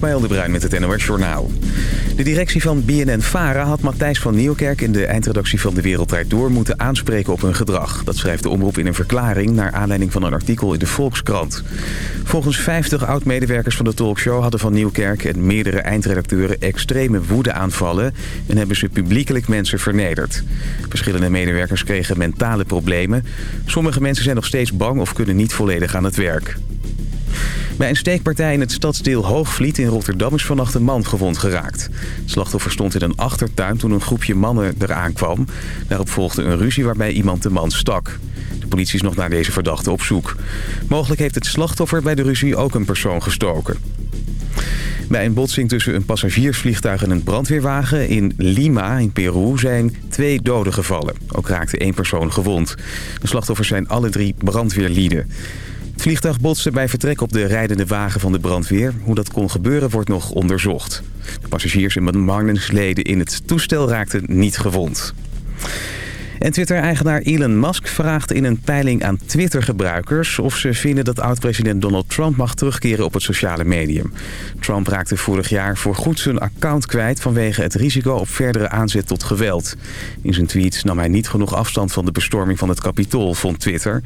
Ismaël de Bruin met het NOS Journaal. De directie van BNN-Vara had Matthijs van Nieuwkerk in de eindredactie van De Wereldrijd Door moeten aanspreken op hun gedrag. Dat schrijft de omroep in een verklaring naar aanleiding van een artikel in de Volkskrant. Volgens 50 oud-medewerkers van de talkshow hadden Van Nieuwkerk en meerdere eindredacteuren extreme woedeaanvallen en hebben ze publiekelijk mensen vernederd. Verschillende medewerkers kregen mentale problemen. Sommige mensen zijn nog steeds bang of kunnen niet volledig aan het werk. Bij een steekpartij in het stadsdeel Hoogvliet in Rotterdam is vannacht een man gewond geraakt. Het slachtoffer stond in een achtertuin toen een groepje mannen eraan kwam. Daarop volgde een ruzie waarbij iemand de man stak. De politie is nog naar deze verdachte op zoek. Mogelijk heeft het slachtoffer bij de ruzie ook een persoon gestoken. Bij een botsing tussen een passagiersvliegtuig en een brandweerwagen in Lima in Peru zijn twee doden gevallen. Ook raakte één persoon gewond. De slachtoffers zijn alle drie brandweerlieden. Het vliegtuig botste bij vertrek op de rijdende wagen van de brandweer. Hoe dat kon gebeuren wordt nog onderzocht. De passagiers en bemanningsleden in het toestel raakten niet gewond. En Twitter-eigenaar Elon Musk vraagt in een peiling aan Twitter-gebruikers... of ze vinden dat oud-president Donald Trump mag terugkeren op het sociale medium. Trump raakte vorig jaar voorgoed zijn account kwijt... vanwege het risico op verdere aanzet tot geweld. In zijn tweets nam hij niet genoeg afstand van de bestorming van het Capitool, vond Twitter.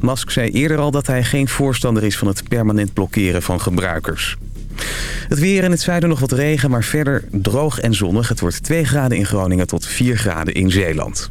Musk zei eerder al dat hij geen voorstander is van het permanent blokkeren van gebruikers. Het weer in het zuiden nog wat regen, maar verder droog en zonnig. Het wordt 2 graden in Groningen tot 4 graden in Zeeland.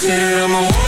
consider I'm a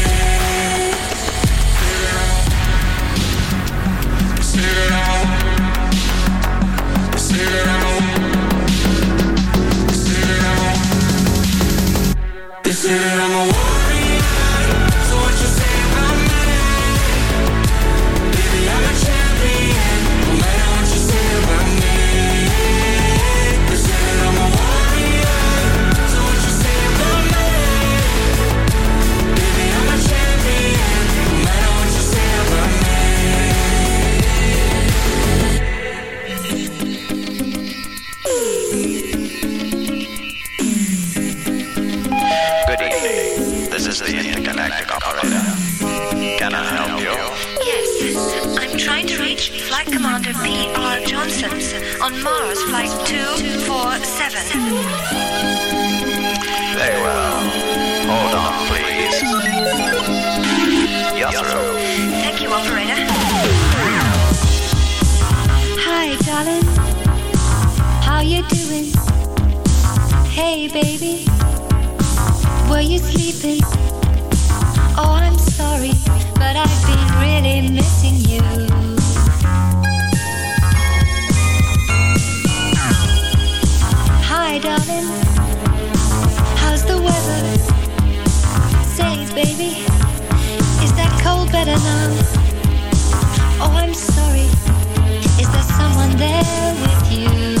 Say that I'm a intergalactic operator. Can I help you? Yes, I'm trying to reach Flight Commander P.R. Johnson on Mars Flight 247. Very well. Hold on, please. You're. Thank you, operator. Hi, darling. How you doing? Hey, baby. Were you sleeping? Oh, I'm sorry. Is there someone there with you?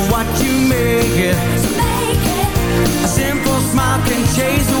can chase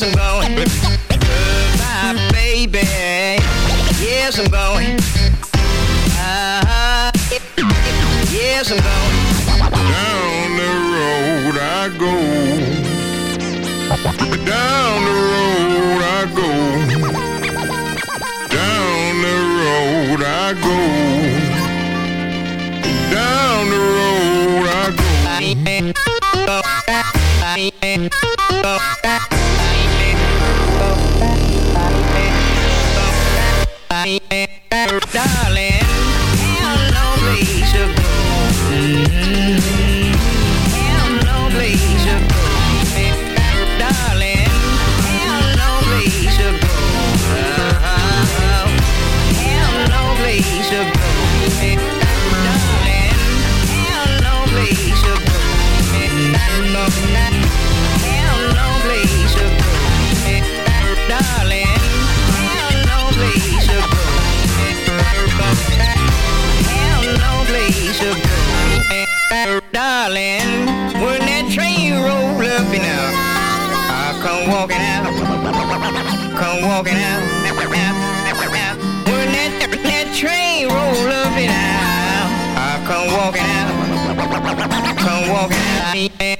Jackson. come walking out. That, that train roll I come walking out, come walking out.